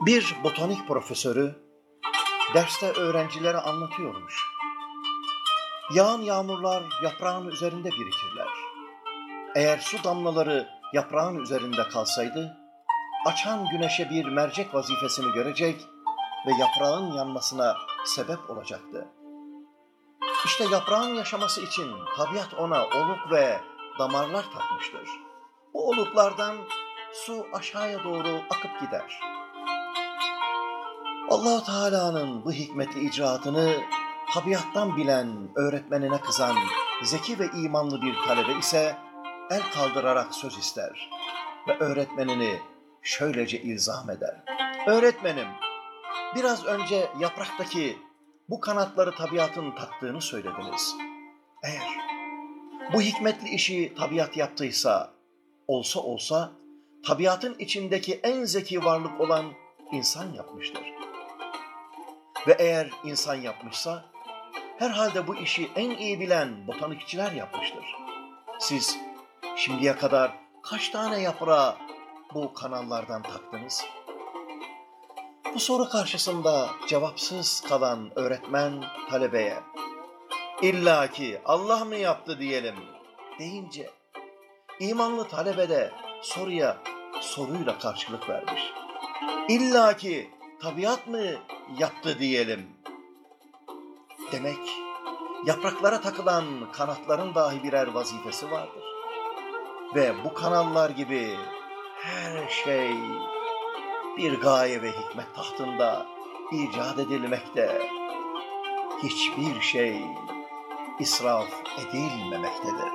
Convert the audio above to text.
Bir botanik profesörü derste öğrencilere anlatıyormuş. Yağan yağmurlar yaprağın üzerinde birikirler. Eğer su damlaları yaprağın üzerinde kalsaydı, açan güneşe bir mercek vazifesini görecek ve yaprağın yanmasına sebep olacaktı. İşte yaprağın yaşaması için tabiat ona oluk ve damarlar takmıştır. Bu oluklardan su aşağıya doğru akıp gider. Allah Teala'nın bu hikmetli icraatını tabiattan bilen, öğretmenine kızan, zeki ve imanlı bir talebe ise el kaldırarak söz ister ve öğretmenini şöylece ilzam eder. Öğretmenim, biraz önce yapraktaki bu kanatları tabiatın taktığını söylediniz. Eğer bu hikmetli işi tabiat yaptıysa, olsa olsa tabiatın içindeki en zeki varlık olan insan yapmıştır. Ve eğer insan yapmışsa, herhalde bu işi en iyi bilen botanikçiler yapmıştır. Siz şimdiye kadar kaç tane yaprağı bu kanallardan taktınız? Bu soru karşısında cevapsız kalan öğretmen talebeye İlla ki Allah mı yaptı diyelim deyince imanlı talebe de soruya soruyla karşılık vermiş. İlla ki tabiat mı yaptı diyelim. Demek yapraklara takılan kanatların dahi birer vazifesi vardır. Ve bu kanallar gibi her şey bir gaye ve hikmet tahtında icat edilmekte. Hiçbir şey israf edilmemektedir.